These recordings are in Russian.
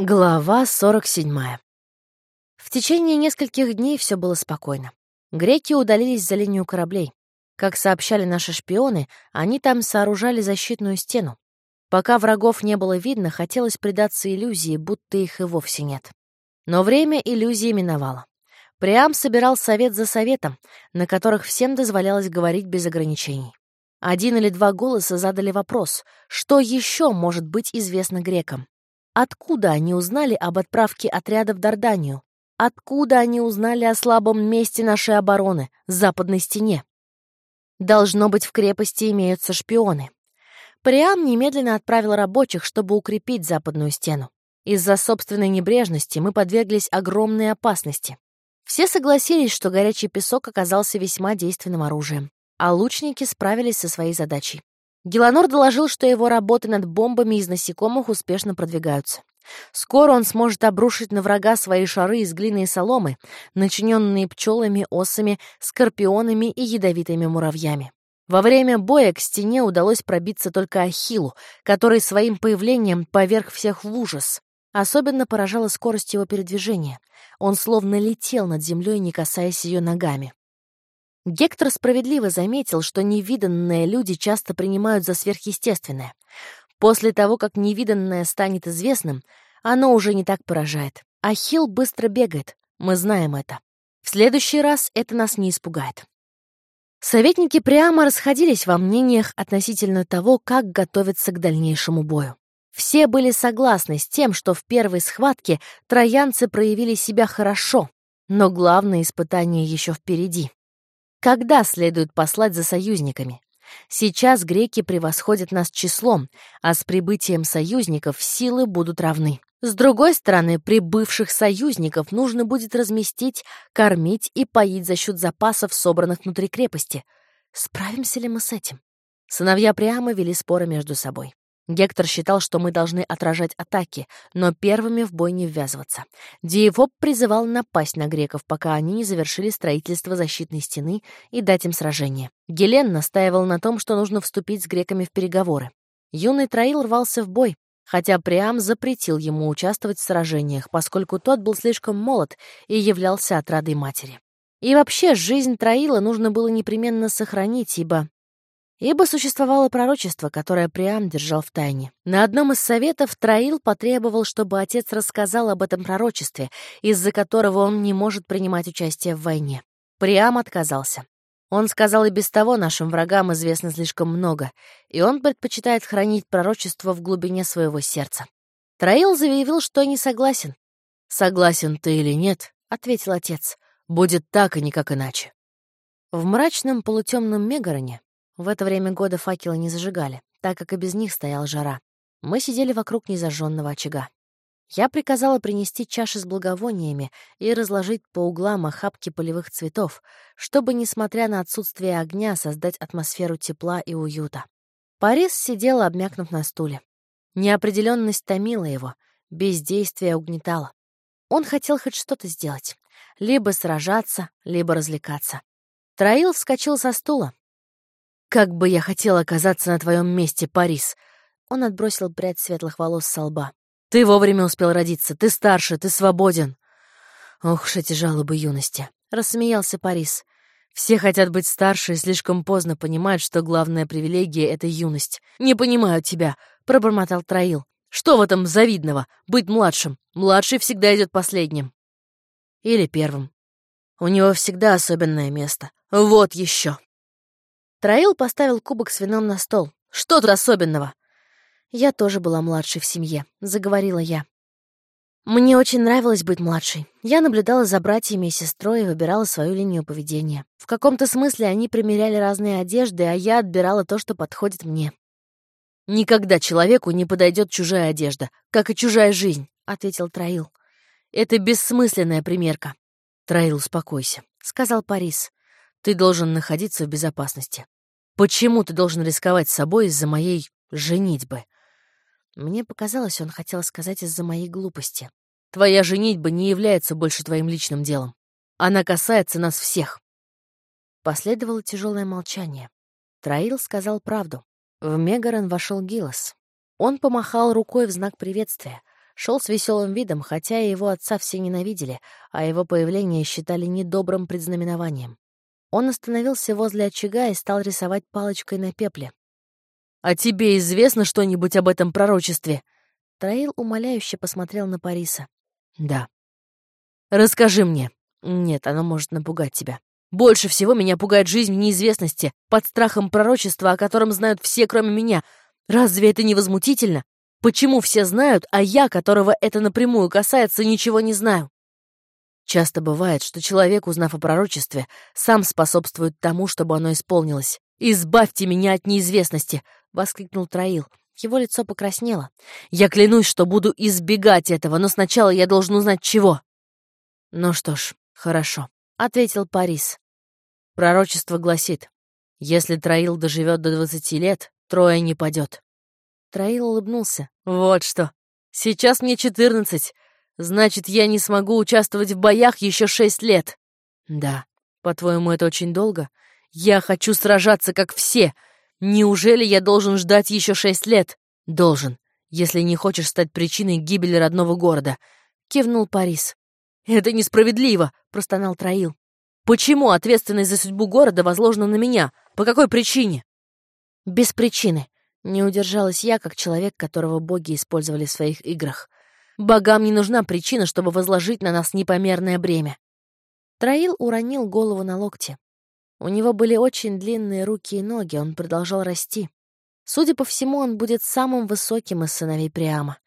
Глава 47. В течение нескольких дней все было спокойно. Греки удалились за линию кораблей. Как сообщали наши шпионы, они там сооружали защитную стену. Пока врагов не было видно, хотелось предаться иллюзии, будто их и вовсе нет. Но время иллюзии миновало. Приам собирал совет за советом, на которых всем дозволялось говорить без ограничений. Один или два голоса задали вопрос, что еще может быть известно грекам. Откуда они узнали об отправке отряда в Дарданию? Откуда они узнали о слабом месте нашей обороны, западной стене? Должно быть, в крепости имеются шпионы. Приам немедленно отправил рабочих, чтобы укрепить западную стену. Из-за собственной небрежности мы подверглись огромной опасности. Все согласились, что горячий песок оказался весьма действенным оружием, а лучники справились со своей задачей. Геланор доложил, что его работы над бомбами из насекомых успешно продвигаются. Скоро он сможет обрушить на врага свои шары из глины и соломы, начиненные пчелами, осами, скорпионами и ядовитыми муравьями. Во время боя к стене удалось пробиться только Ахиллу, который своим появлением поверг всех в ужас. Особенно поражала скорость его передвижения. Он словно летел над землей, не касаясь ее ногами. Гектор справедливо заметил, что невиданное люди часто принимают за сверхъестественное. После того, как невиданное станет известным, оно уже не так поражает. Ахилл быстро бегает, мы знаем это. В следующий раз это нас не испугает. Советники прямо расходились во мнениях относительно того, как готовиться к дальнейшему бою. Все были согласны с тем, что в первой схватке троянцы проявили себя хорошо, но главное испытание еще впереди. Когда следует послать за союзниками? Сейчас греки превосходят нас числом, а с прибытием союзников силы будут равны. С другой стороны, прибывших союзников нужно будет разместить, кормить и поить за счет запасов, собранных внутри крепости. Справимся ли мы с этим? Сыновья прямо вели споры между собой. Гектор считал, что мы должны отражать атаки, но первыми в бой не ввязываться. Диевоп призывал напасть на греков, пока они не завершили строительство защитной стены и дать им сражение. Гелен настаивал на том, что нужно вступить с греками в переговоры. Юный Троил рвался в бой, хотя Приам запретил ему участвовать в сражениях, поскольку тот был слишком молод и являлся отрадой матери. И вообще, жизнь Троила нужно было непременно сохранить, ибо Ибо существовало пророчество, которое Приам держал в тайне. На одном из советов Троил потребовал, чтобы отец рассказал об этом пророчестве, из-за которого он не может принимать участие в войне. Приам отказался. Он сказал, и без того нашим врагам известно слишком много, и он предпочитает хранить пророчество в глубине своего сердца. Троил заявил, что не согласен. «Согласен ты или нет», — ответил отец, — «будет так и никак иначе». В мрачном полутемном Мегароне в это время года факелы не зажигали, так как и без них стояла жара. Мы сидели вокруг незажженного очага. Я приказала принести чаши с благовониями и разложить по углам охапки полевых цветов, чтобы, несмотря на отсутствие огня, создать атмосферу тепла и уюта. Парис сидел, обмякнув на стуле. Неопределенность томила его, бездействие угнетало. Он хотел хоть что-то сделать. Либо сражаться, либо развлекаться. Троил вскочил со стула, «Как бы я хотел оказаться на твоем месте, Парис!» Он отбросил прядь светлых волос со лба. «Ты вовремя успел родиться, ты старше, ты свободен!» «Ох уж жалобы юности!» — рассмеялся Парис. «Все хотят быть старше и слишком поздно понимают, что главная привилегия — это юность. Не понимаю тебя!» — пробормотал Троил. «Что в этом завидного? Быть младшим. Младший всегда идет последним». Или первым. У него всегда особенное место. Вот еще. Троил поставил кубок с вином на стол. «Что тут особенного?» «Я тоже была младшей в семье», — заговорила я. Мне очень нравилось быть младшей. Я наблюдала за братьями и сестрой и выбирала свою линию поведения. В каком-то смысле они примеряли разные одежды, а я отбирала то, что подходит мне. «Никогда человеку не подойдет чужая одежда, как и чужая жизнь», — ответил Троил. «Это бессмысленная примерка». «Троил, успокойся», — сказал Парис. Ты должен находиться в безопасности. Почему ты должен рисковать собой из-за моей женитьбы?» Мне показалось, он хотел сказать из-за моей глупости. «Твоя женитьба не является больше твоим личным делом. Она касается нас всех». Последовало тяжелое молчание. Троил сказал правду. В Мегарон вошел Гилос. Он помахал рукой в знак приветствия. Шел с веселым видом, хотя его отца все ненавидели, а его появление считали недобрым предзнаменованием. Он остановился возле очага и стал рисовать палочкой на пепле. «А тебе известно что-нибудь об этом пророчестве?» Троил умоляюще посмотрел на Париса. «Да». «Расскажи мне». «Нет, оно может напугать тебя. Больше всего меня пугает жизнь в неизвестности, под страхом пророчества, о котором знают все, кроме меня. Разве это не возмутительно? Почему все знают, а я, которого это напрямую касается, ничего не знаю?» Часто бывает, что человек, узнав о пророчестве, сам способствует тому, чтобы оно исполнилось. «Избавьте меня от неизвестности!» — воскликнул Троил. Его лицо покраснело. «Я клянусь, что буду избегать этого, но сначала я должен узнать, чего». «Ну что ж, хорошо», — ответил Парис. Пророчество гласит, если Троил доживет до двадцати лет, трое не падет. Троил улыбнулся. «Вот что! Сейчас мне четырнадцать. Значит, я не смогу участвовать в боях еще шесть лет. Да, по-твоему, это очень долго? Я хочу сражаться, как все. Неужели я должен ждать еще шесть лет? Должен, если не хочешь стать причиной гибели родного города. Кивнул Парис. Это несправедливо, простонал Троил. Почему ответственность за судьбу города возложена на меня? По какой причине? Без причины. Не удержалась я, как человек, которого боги использовали в своих играх. Богам не нужна причина, чтобы возложить на нас непомерное бремя. Троил уронил голову на локти. У него были очень длинные руки и ноги, он продолжал расти. Судя по всему, он будет самым высоким из сыновей Приама.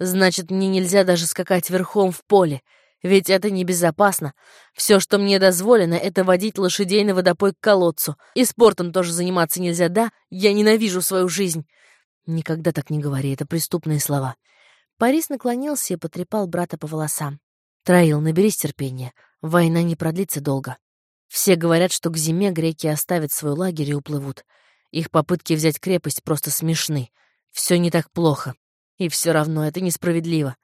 Значит, мне нельзя даже скакать верхом в поле, ведь это небезопасно. Все, что мне дозволено, это водить лошадей на водопой к колодцу. И спортом тоже заниматься нельзя, да? Я ненавижу свою жизнь. Никогда так не говори, это преступные слова. Парис наклонился и потрепал брата по волосам. «Троил, наберись терпения. Война не продлится долго. Все говорят, что к зиме греки оставят свой лагерь и уплывут. Их попытки взять крепость просто смешны. Все не так плохо. И все равно это несправедливо.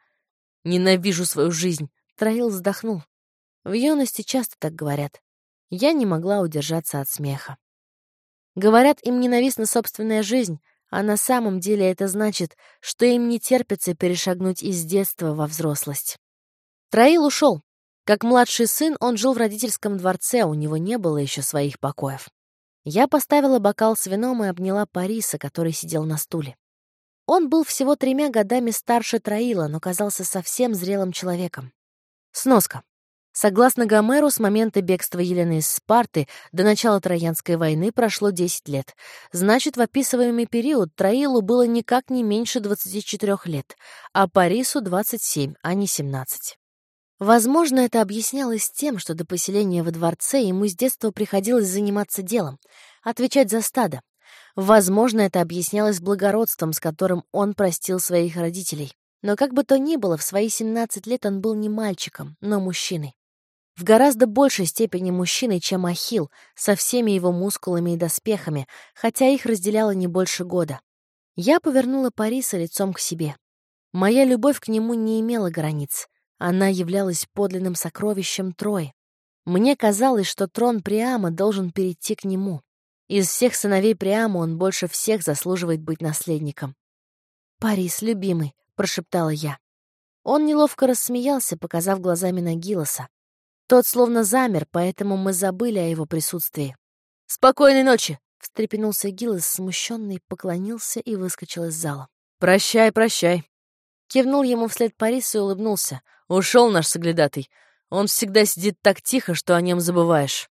Ненавижу свою жизнь. Троил вздохнул. В юности часто так говорят. Я не могла удержаться от смеха. Говорят, им ненавистна собственная жизнь, а на самом деле это значит, что им не терпится перешагнуть из детства во взрослость. Троил ушел. Как младший сын он жил в родительском дворце, у него не было еще своих покоев. Я поставила бокал с вином и обняла Париса, который сидел на стуле. Он был всего тремя годами старше Троила, но казался совсем зрелым человеком. Сноска. Согласно Гомеру, с момента бегства Елены из Спарты до начала Троянской войны прошло 10 лет. Значит, в описываемый период Троилу было никак не меньше 24 лет, а Парису — 27, а не 17. Возможно, это объяснялось тем, что до поселения во дворце ему с детства приходилось заниматься делом, отвечать за стадо. Возможно, это объяснялось благородством, с которым он простил своих родителей. Но как бы то ни было, в свои 17 лет он был не мальчиком, но мужчиной в гораздо большей степени мужчиной, чем Ахил, со всеми его мускулами и доспехами, хотя их разделяло не больше года. Я повернула Париса лицом к себе. Моя любовь к нему не имела границ. Она являлась подлинным сокровищем Трои. Мне казалось, что трон Приама должен перейти к нему. Из всех сыновей Приама он больше всех заслуживает быть наследником. «Парис, любимый», — прошептала я. Он неловко рассмеялся, показав глазами на Гилоса. Тот словно замер, поэтому мы забыли о его присутствии. «Спокойной ночи!» — встрепенулся Гиллес, смущенный, поклонился и выскочил из зала. «Прощай, прощай!» Кивнул ему вслед Парис и улыбнулся. «Ушел наш соглядатый. Он всегда сидит так тихо, что о нем забываешь».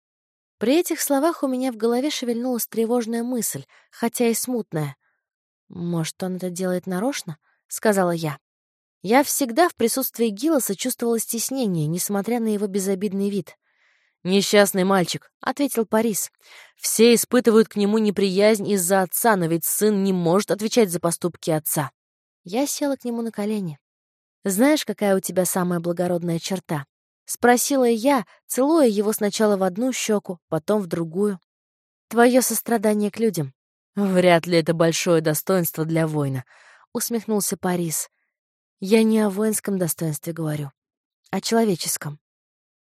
При этих словах у меня в голове шевельнулась тревожная мысль, хотя и смутная. «Может, он это делает нарочно?» — сказала я. Я всегда в присутствии Гиллоса чувствовала стеснение, несмотря на его безобидный вид. «Несчастный мальчик», — ответил Парис. «Все испытывают к нему неприязнь из-за отца, но ведь сын не может отвечать за поступки отца». Я села к нему на колени. «Знаешь, какая у тебя самая благородная черта?» — спросила я, целуя его сначала в одну щеку, потом в другую. «Твое сострадание к людям». «Вряд ли это большое достоинство для воина», — усмехнулся Парис. Я не о воинском достоинстве говорю, а человеческом.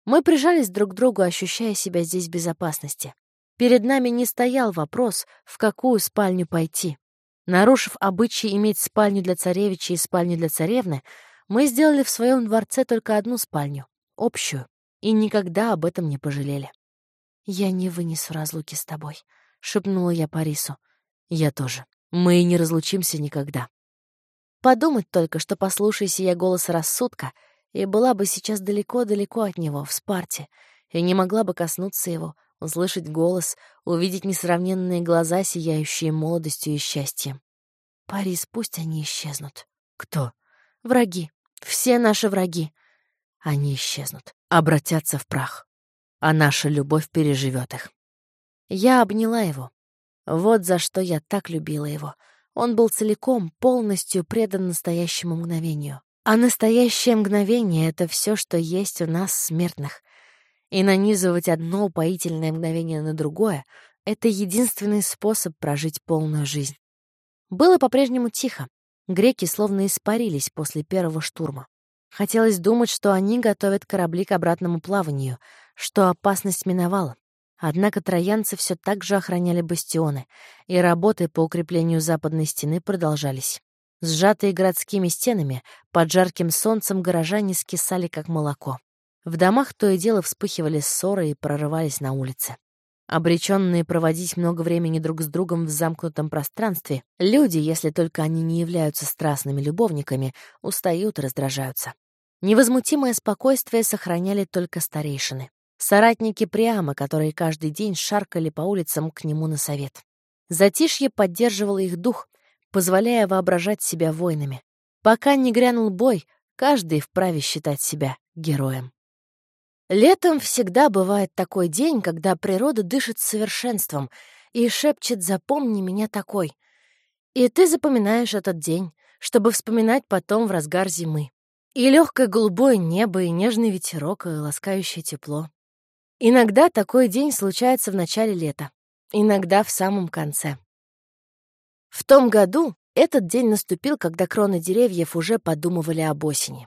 Мы прижались друг к другу, ощущая себя здесь в безопасности. Перед нами не стоял вопрос, в какую спальню пойти. Нарушив обычай иметь спальню для царевича и спальню для царевны, Мы сделали в своем дворце только одну спальню, общую, и никогда об этом не пожалели. «Я не вынесу разлуки с тобой», — шепнула я Парису. «Я тоже. Мы и не разлучимся никогда». Подумать только, что послушайся я голоса рассудка, и была бы сейчас далеко-далеко от него, в Спарте, и не могла бы коснуться его, услышать голос, увидеть несравненные глаза, сияющие молодостью и счастьем. Парис, пусть они исчезнут. Кто? Враги. Все наши враги. Они исчезнут, обратятся в прах. А наша любовь переживет их. Я обняла его. Вот за что я так любила его. Он был целиком, полностью предан настоящему мгновению. А настоящее мгновение — это все, что есть у нас, смертных. И нанизывать одно упоительное мгновение на другое — это единственный способ прожить полную жизнь. Было по-прежнему тихо. Греки словно испарились после первого штурма. Хотелось думать, что они готовят корабли к обратному плаванию, что опасность миновала. Однако троянцы все так же охраняли бастионы, и работы по укреплению западной стены продолжались. Сжатые городскими стенами, под жарким солнцем горожане скисали, как молоко. В домах то и дело вспыхивали ссоры и прорывались на улице. Обреченные проводить много времени друг с другом в замкнутом пространстве, люди, если только они не являются страстными любовниками, устают и раздражаются. Невозмутимое спокойствие сохраняли только старейшины. Соратники Приама, которые каждый день шаркали по улицам к нему на совет. Затишье поддерживало их дух, позволяя воображать себя воинами. Пока не грянул бой, каждый вправе считать себя героем. Летом всегда бывает такой день, когда природа дышит совершенством и шепчет «запомни меня такой». И ты запоминаешь этот день, чтобы вспоминать потом в разгар зимы. И легкое голубое небо, и нежный ветерок, и ласкающее тепло. Иногда такой день случается в начале лета, иногда в самом конце. В том году этот день наступил, когда кроны деревьев уже подумывали об осени.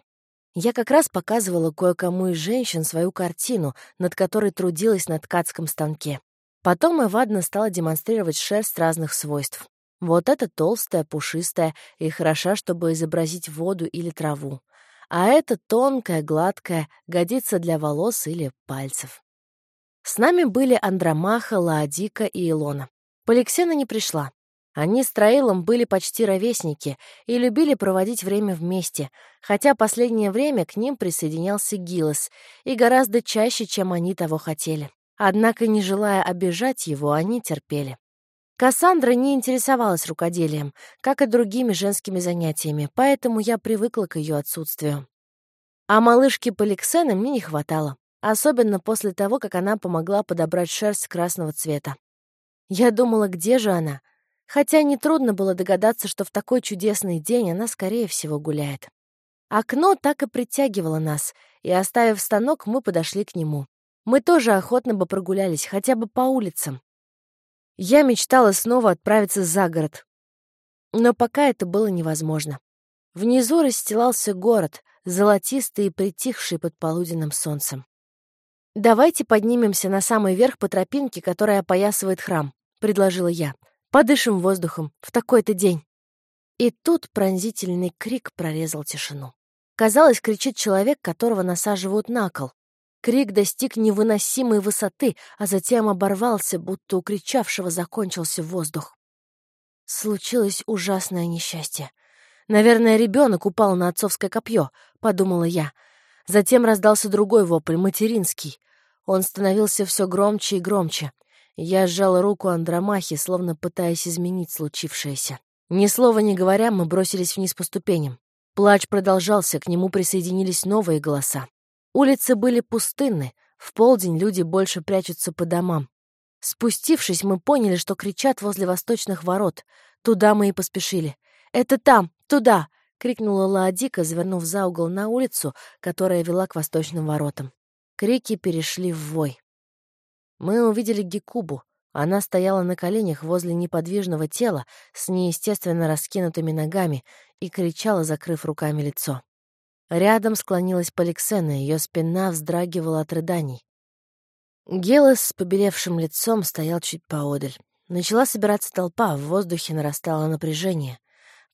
Я как раз показывала кое-кому из женщин свою картину, над которой трудилась на ткацком станке. Потом Эвадна стала демонстрировать шерсть разных свойств. Вот эта толстая, пушистая и хороша, чтобы изобразить воду или траву. А эта тонкая, гладкая, годится для волос или пальцев. С нами были Андромаха, Лаодика и Илона. Поликсена не пришла. Они с Троилом были почти ровесники и любили проводить время вместе, хотя последнее время к ним присоединялся Гилос, и гораздо чаще, чем они того хотели. Однако, не желая обижать его, они терпели. Кассандра не интересовалась рукоделием, как и другими женскими занятиями, поэтому я привыкла к ее отсутствию. А малышки Поликсена мне не хватало, особенно после того, как она помогла подобрать шерсть красного цвета. Я думала, где же она, хотя нетрудно было догадаться, что в такой чудесный день она, скорее всего, гуляет. Окно так и притягивало нас, и, оставив станок, мы подошли к нему. Мы тоже охотно бы прогулялись, хотя бы по улицам. Я мечтала снова отправиться за город. Но пока это было невозможно. Внизу расстилался город, золотистый и притихший под полуденным солнцем. «Давайте поднимемся на самый верх по тропинке, которая опоясывает храм», — предложила я. Подышим воздухом в такой-то день. И тут пронзительный крик прорезал тишину. Казалось, кричит человек, которого насаживают на кол. Крик достиг невыносимой высоты, а затем оборвался, будто у кричавшего закончился воздух. Случилось ужасное несчастье. Наверное, ребенок упал на отцовское копье, подумала я. Затем раздался другой вопль, материнский. Он становился все громче и громче. Я сжала руку Андромахи, словно пытаясь изменить случившееся. Ни слова не говоря, мы бросились вниз по ступеням. Плач продолжался, к нему присоединились новые голоса. Улицы были пустынны, в полдень люди больше прячутся по домам. Спустившись, мы поняли, что кричат возле восточных ворот. Туда мы и поспешили. «Это там! Туда!» — крикнула Лаодика, завернув за угол на улицу, которая вела к восточным воротам. Крики перешли в вой. Мы увидели Гекубу. Она стояла на коленях возле неподвижного тела с неестественно раскинутыми ногами и кричала, закрыв руками лицо. Рядом склонилась Поликсена, ее спина вздрагивала от рыданий. Гелос с побелевшим лицом стоял чуть поодаль. Начала собираться толпа, в воздухе нарастало напряжение.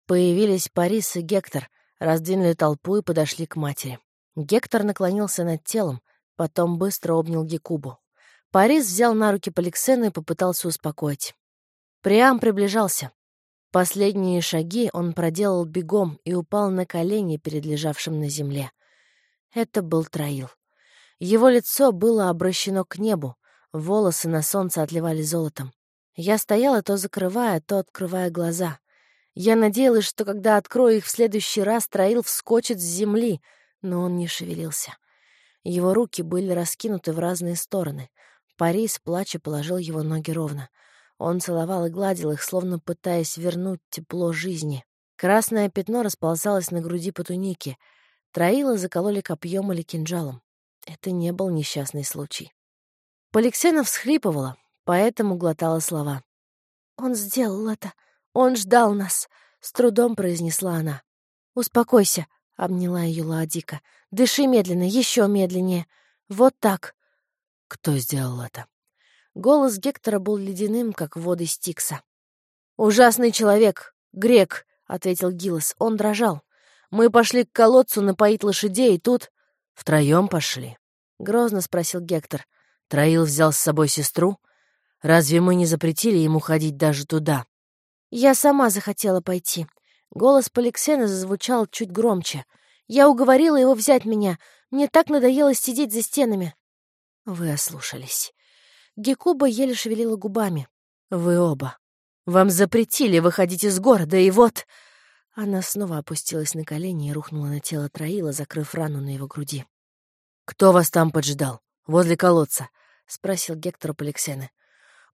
Появились Парис и Гектор. раздвинули толпу и подошли к матери. Гектор наклонился над телом, потом быстро обнял Гекубу. Парис взял на руки Поликсену и попытался успокоить. Приам приближался. Последние шаги он проделал бегом и упал на колени перед лежавшим на земле. Это был Троил. Его лицо было обращено к небу, волосы на солнце отливали золотом. Я стояла, то закрывая, то открывая глаза. Я надеялась, что когда открою их в следующий раз, Троил вскочит с земли, но он не шевелился. Его руки были раскинуты в разные стороны. Парис, плача, положил его ноги ровно. Он целовал и гладил их, словно пытаясь вернуть тепло жизни. Красное пятно расползалось на груди по тунике. Троила закололи копьем или кинжалом. Это не был несчастный случай. Поликсена всхлипывала, поэтому глотала слова. «Он сделал это. Он ждал нас», — с трудом произнесла она. «Успокойся», — обняла ее Лаодика. «Дыши медленно, еще медленнее. Вот так». «Кто сделал это?» Голос Гектора был ледяным, как воды Стикса. «Ужасный человек, грек», — ответил Гилос. Он дрожал. «Мы пошли к колодцу напоить лошадей, и тут...» «Втроем пошли?» — грозно спросил Гектор. Троил взял с собой сестру? Разве мы не запретили ему ходить даже туда? Я сама захотела пойти. Голос Поликсена зазвучал чуть громче. Я уговорила его взять меня. Мне так надоело сидеть за стенами. Вы ослушались. Гекуба еле шевелила губами. Вы оба. Вам запретили выходить из города, и вот... Она снова опустилась на колени и рухнула на тело Троила, закрыв рану на его груди. «Кто вас там поджидал? Возле колодца?» — спросил Гектор Поликсены.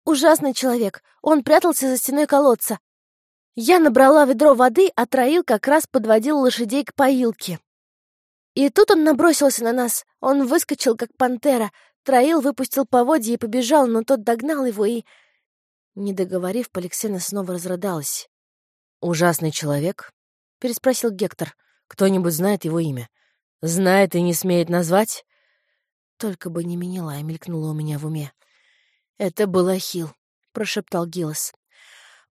«Ужасный человек. Он прятался за стеной колодца. Я набрала ведро воды, а Троил как раз подводил лошадей к поилке. И тут он набросился на нас. Он выскочил, как пантера. Троил выпустил поводья и побежал, но тот догнал его и... Не договорив, Поликсена снова разрыдалась. «Ужасный человек?» — переспросил Гектор. «Кто-нибудь знает его имя? Знает и не смеет назвать?» Только бы не Менелай мелькнуло у меня в уме. «Это был Ахил», — прошептал Гилос.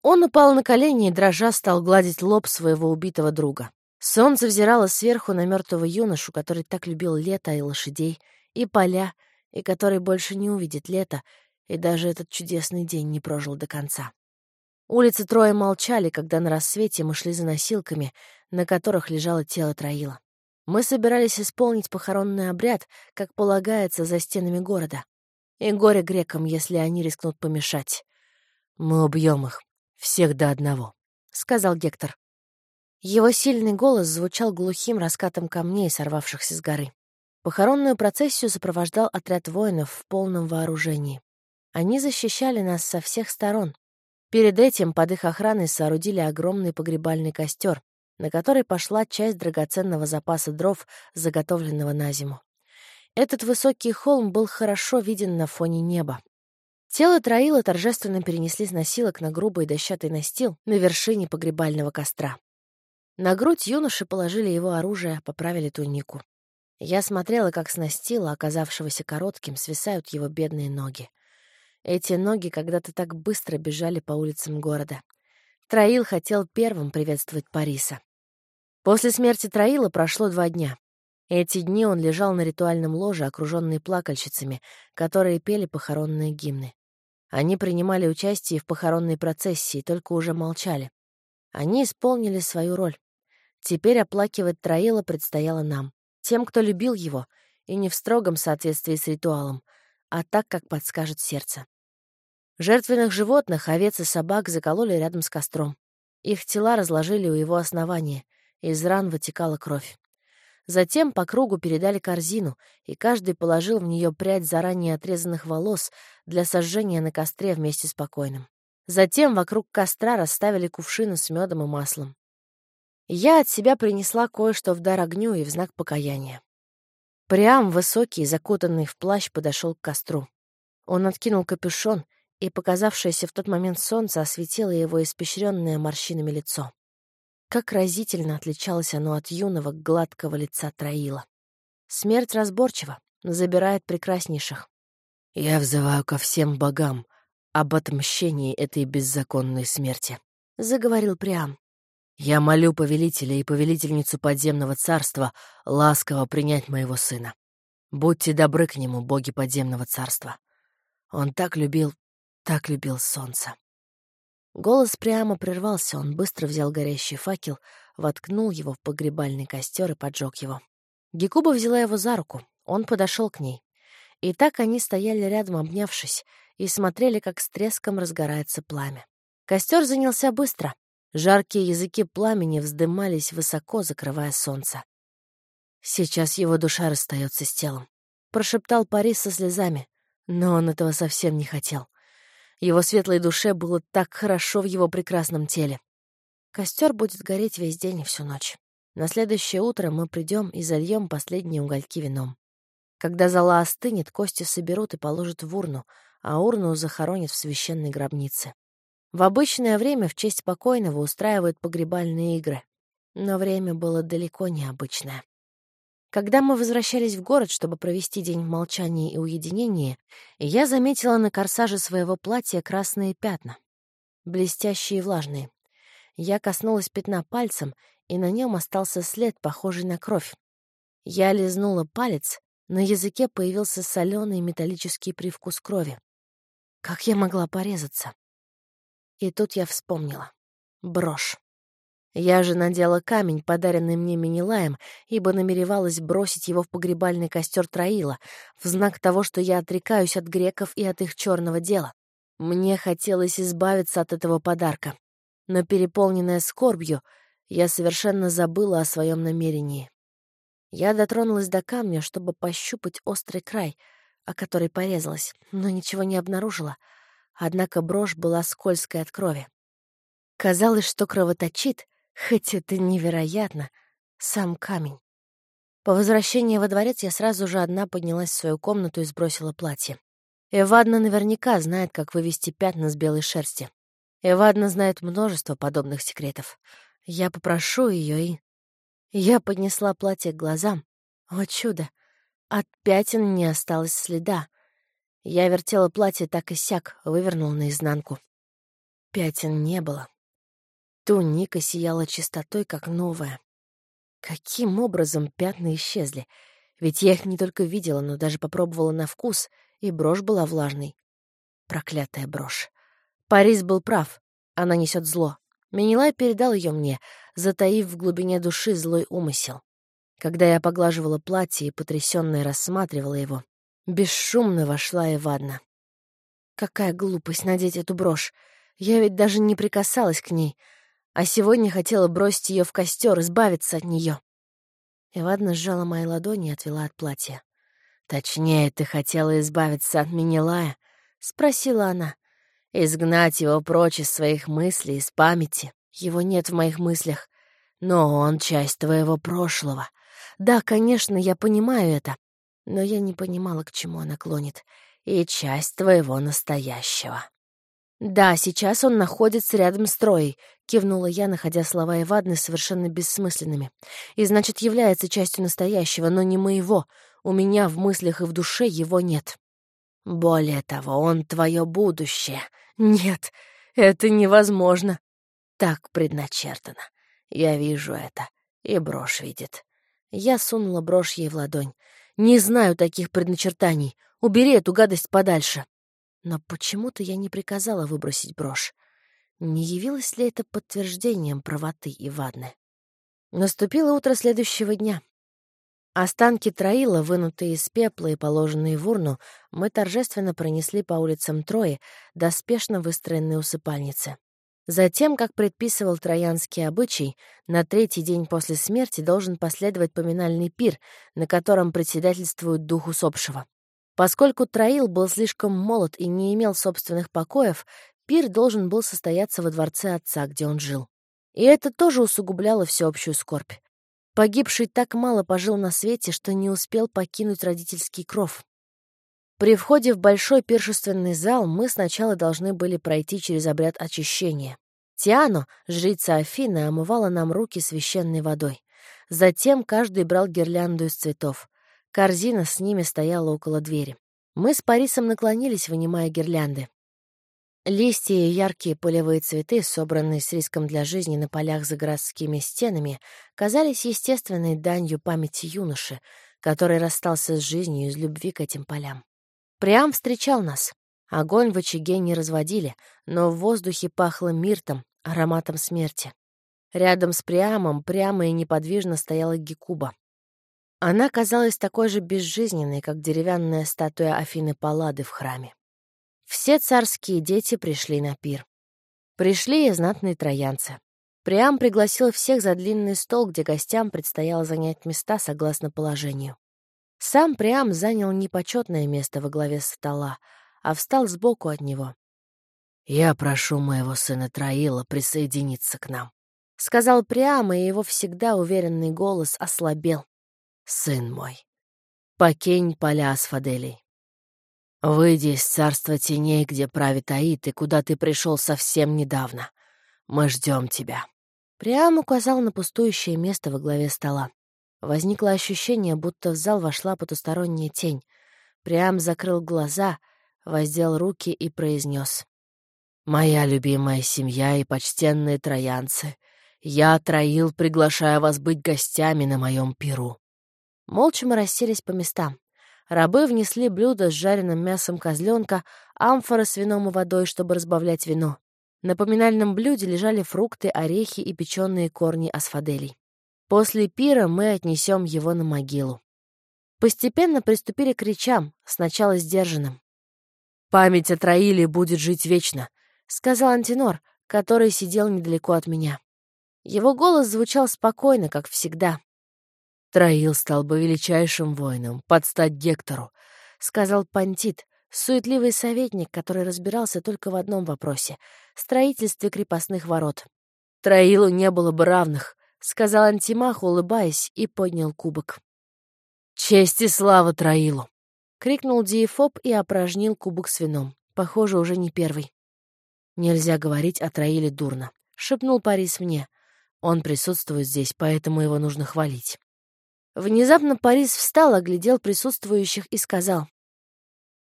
Он упал на колени и, дрожа, стал гладить лоб своего убитого друга. Солнце взирало сверху на мертвого юношу, который так любил лето и лошадей, и поля, и который больше не увидит лета, и даже этот чудесный день не прожил до конца. Улицы Троя молчали, когда на рассвете мы шли за носилками, на которых лежало тело Троила. Мы собирались исполнить похоронный обряд, как полагается, за стенами города. И горе грекам, если они рискнут помешать. «Мы убьем их, всех до одного», — сказал Гектор. Его сильный голос звучал глухим раскатом камней, сорвавшихся с горы. Похоронную процессию сопровождал отряд воинов в полном вооружении. Они защищали нас со всех сторон. Перед этим под их охраной соорудили огромный погребальный костер, на который пошла часть драгоценного запаса дров, заготовленного на зиму. Этот высокий холм был хорошо виден на фоне неба. Тело Троила торжественно перенесли с носилок на грубый дощатый настил на вершине погребального костра. На грудь юноши положили его оружие, поправили тунику. Я смотрела, как с настила, оказавшегося коротким, свисают его бедные ноги. Эти ноги когда-то так быстро бежали по улицам города. Троил хотел первым приветствовать Париса. После смерти Троила прошло два дня. Эти дни он лежал на ритуальном ложе, окруженный плакальщицами, которые пели похоронные гимны. Они принимали участие в похоронной процессии, только уже молчали. Они исполнили свою роль. Теперь оплакивать Троила предстояло нам, тем, кто любил его, и не в строгом соответствии с ритуалом, а так, как подскажет сердце. Жертвенных животных, овец и собак закололи рядом с костром. Их тела разложили у его основания — из ран вытекала кровь. Затем по кругу передали корзину, и каждый положил в нее прядь заранее отрезанных волос для сожжения на костре вместе с покойным. Затем вокруг костра расставили кувшины с медом и маслом. Я от себя принесла кое-что в дар огню и в знак покаяния. Прям высокий, закутанный в плащ, подошел к костру. Он откинул капюшон, и показавшееся в тот момент солнце осветило его испещренное морщинами лицо. Как разительно отличалось оно от юного, гладкого лица Троила. Смерть разборчива, забирает прекраснейших. «Я взываю ко всем богам об отмщении этой беззаконной смерти», — заговорил Приам. Я молю повелителя и повелительницу подземного царства ласково принять моего сына. Будьте добры к нему, боги подземного царства. Он так любил, так любил солнце. Голос прямо прервался, он быстро взял горящий факел, воткнул его в погребальный костер и поджег его. Гекуба взяла его за руку, он подошел к ней. И так они стояли рядом, обнявшись, и смотрели, как с треском разгорается пламя. Костер занялся быстро. Жаркие языки пламени вздымались высоко, закрывая солнце. «Сейчас его душа расстается с телом», — прошептал Парис со слезами, но он этого совсем не хотел. Его светлой душе было так хорошо в его прекрасном теле. Костер будет гореть весь день и всю ночь. На следующее утро мы придем и зальем последние угольки вином. Когда зола остынет, кости соберут и положат в урну, а урну захоронят в священной гробнице. В обычное время в честь покойного устраивают погребальные игры. Но время было далеко необычное. Когда мы возвращались в город, чтобы провести день в молчании и уединении, я заметила на корсаже своего платья красные пятна, блестящие и влажные. Я коснулась пятна пальцем, и на нем остался след, похожий на кровь. Я лизнула палец, на языке появился соленый металлический привкус крови. Как я могла порезаться? И тут я вспомнила. Брошь. Я же надела камень, подаренный мне Минилаем, ибо намеревалась бросить его в погребальный костер Троила, в знак того, что я отрекаюсь от греков и от их черного дела. Мне хотелось избавиться от этого подарка. Но, переполненная скорбью, я совершенно забыла о своем намерении. Я дотронулась до камня, чтобы пощупать острый край, о который порезалась, но ничего не обнаружила — Однако брошь была скользкой от крови. Казалось, что кровоточит, хоть это невероятно, сам камень. По возвращении во дворец я сразу же одна поднялась в свою комнату и сбросила платье. Эвадна наверняка знает, как вывести пятна с белой шерсти. Эвадна знает множество подобных секретов. Я попрошу ее и... Я поднесла платье к глазам. О чудо! От пятен не осталось следа. Я вертела платье так и сяк, вывернула наизнанку. Пятен не было. Туника сияла чистотой, как новая. Каким образом пятна исчезли? Ведь я их не только видела, но даже попробовала на вкус, и брошь была влажной. Проклятая брошь. Парис был прав. Она несет зло. Менелай передал ее мне, затаив в глубине души злой умысел. Когда я поглаживала платье и потрясённая рассматривала его, Бесшумно вошла Эвадна. Какая глупость надеть эту брошь. Я ведь даже не прикасалась к ней, а сегодня хотела бросить ее в костер, избавиться от нее. Эвадна сжала мои ладони и отвела от платья. «Точнее, ты хотела избавиться от Минилая?» — спросила она. «Изгнать его прочь из своих мыслей, из памяти. Его нет в моих мыслях. Но он часть твоего прошлого. Да, конечно, я понимаю это но я не понимала, к чему она клонит. «И часть твоего настоящего». «Да, сейчас он находится рядом с Троей», — кивнула я, находя слова Эвадны совершенно бессмысленными. «И значит, является частью настоящего, но не моего. У меня в мыслях и в душе его нет». «Более того, он твое будущее». «Нет, это невозможно». «Так предначертано. Я вижу это. И брошь видит». Я сунула брошь ей в ладонь. Не знаю таких предначертаний. Убери эту гадость подальше. Но почему-то я не приказала выбросить брошь. Не явилось ли это подтверждением правоты Иваны? Наступило утро следующего дня. Останки Троила, вынутые из пепла и положенные в урну, мы торжественно пронесли по улицам Трои до спешно выстроенной усыпальницы. Затем, как предписывал троянский обычай, на третий день после смерти должен последовать поминальный пир, на котором председательствует дух усопшего. Поскольку Троил был слишком молод и не имел собственных покоев, пир должен был состояться во дворце отца, где он жил. И это тоже усугубляло всеобщую скорбь. Погибший так мало пожил на свете, что не успел покинуть родительский кров. При входе в большой пиршественный зал мы сначала должны были пройти через обряд очищения. Тиано, жрица Афины, омывала нам руки священной водой. Затем каждый брал гирлянду из цветов. Корзина с ними стояла около двери. Мы с Парисом наклонились, вынимая гирлянды. Листья и яркие полевые цветы, собранные с риском для жизни на полях за городскими стенами, казались естественной данью памяти юноши, который расстался с жизнью из любви к этим полям. Прям встречал нас. Огонь в очаге не разводили, но в воздухе пахло миртом, ароматом смерти. Рядом с Приамом прямо и неподвижно стояла Гекуба. Она казалась такой же безжизненной, как деревянная статуя Афины Паллады в храме. Все царские дети пришли на пир. Пришли и знатные троянцы. Приам пригласил всех за длинный стол, где гостям предстояло занять места согласно положению. Сам Приам занял непочетное место во главе стола, а встал сбоку от него. «Я прошу моего сына Троила присоединиться к нам», — сказал Приам, и его всегда уверенный голос ослабел. «Сын мой, покинь поля Асфаделей. «Выйди из царства теней, где правит Аид, и куда ты пришел совсем недавно. Мы ждем тебя». Прям указал на пустующее место во главе стола. Возникло ощущение, будто в зал вошла потусторонняя тень. Прям закрыл глаза, воздел руки и произнес. «Моя любимая семья и почтенные троянцы, я, Троил, приглашаю вас быть гостями на моем пиру». Молча мы расселись по местам. Рабы внесли блюдо с жареным мясом козленка, амфора с вином и водой, чтобы разбавлять вино. На поминальном блюде лежали фрукты, орехи и печеные корни асфаделей. После пира мы отнесем его на могилу. Постепенно приступили к речам, сначала сдержанным. «Память о Троиле будет жить вечно», — сказал Антинор, который сидел недалеко от меня. Его голос звучал спокойно, как всегда. Троил стал бы величайшим воином, под стать Гектору, — сказал Пантит, суетливый советник, который разбирался только в одном вопросе — строительстве крепостных ворот. Троилу не было бы равных, — сказал Антимах, улыбаясь, и поднял кубок. «Честь и слава Троилу!» — крикнул Диефоб и опорожнил кубок с вином. Похоже, уже не первый. «Нельзя говорить о Троиле дурно», — шепнул Парис мне. «Он присутствует здесь, поэтому его нужно хвалить». Внезапно Парис встал, оглядел присутствующих и сказал.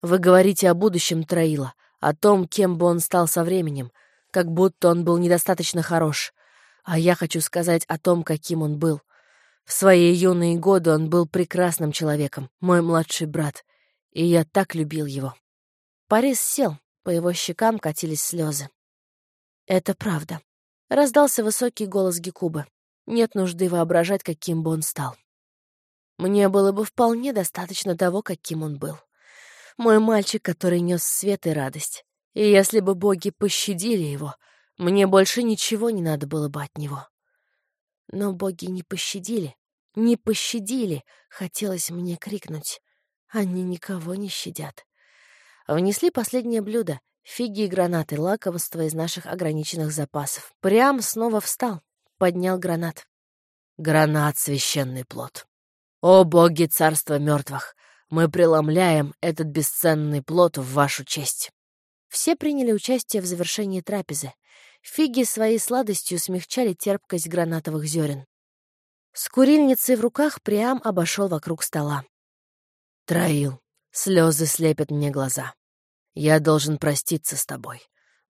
«Вы говорите о будущем Троила, о том, кем бы он стал со временем, как будто он был недостаточно хорош. А я хочу сказать о том, каким он был. В свои юные годы он был прекрасным человеком, мой младший брат, и я так любил его». Парис сел, по его щекам катились слезы. «Это правда», — раздался высокий голос Гекубы. «Нет нужды воображать, каким бы он стал». Мне было бы вполне достаточно того, каким он был. Мой мальчик, который нес свет и радость. И если бы боги пощадили его, мне больше ничего не надо было бы от него. Но боги не пощадили, не пощадили, хотелось мне крикнуть. Они никого не щадят. Внесли последнее блюдо — фиги и гранаты, лакомство из наших ограниченных запасов. Прям снова встал, поднял гранат. Гранат — священный плод. «О боги царства мертвых! Мы преломляем этот бесценный плод в вашу честь!» Все приняли участие в завершении трапезы. Фиги своей сладостью смягчали терпкость гранатовых зерен. С курильницей в руках Приам обошел вокруг стола. «Троил, слезы слепят мне глаза. Я должен проститься с тобой.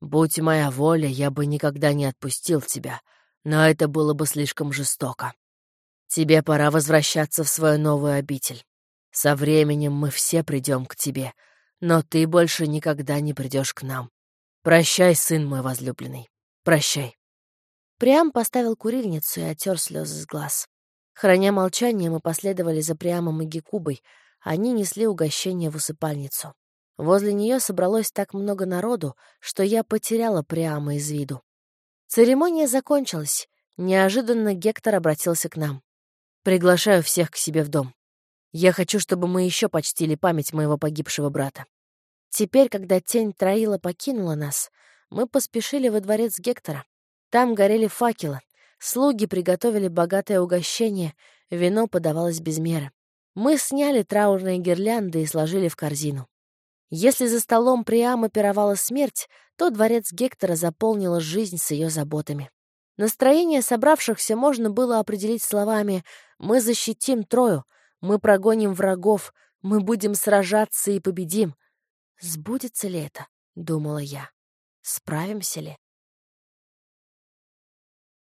Будь моя воля, я бы никогда не отпустил тебя, но это было бы слишком жестоко. Тебе пора возвращаться в свою новую обитель. Со временем мы все придем к тебе, но ты больше никогда не придешь к нам. Прощай, сын мой возлюбленный. Прощай. Приам поставил курильницу и оттер слезы с глаз. Храня молчание, мы последовали за Приамом и Гекубой. Они несли угощение в усыпальницу. Возле нее собралось так много народу, что я потеряла Приама из виду. Церемония закончилась. Неожиданно Гектор обратился к нам. Приглашаю всех к себе в дом. Я хочу, чтобы мы еще почтили память моего погибшего брата. Теперь, когда тень Троила покинула нас, мы поспешили во дворец Гектора. Там горели факелы, слуги приготовили богатое угощение, вино подавалось без меры. Мы сняли траурные гирлянды и сложили в корзину. Если за столом Приама пировала смерть, то дворец Гектора заполнила жизнь с ее заботами. Настроение собравшихся можно было определить словами «Мы защитим Трою», «Мы прогоним врагов», «Мы будем сражаться и победим». «Сбудется ли это?» — думала я. Справимся ли?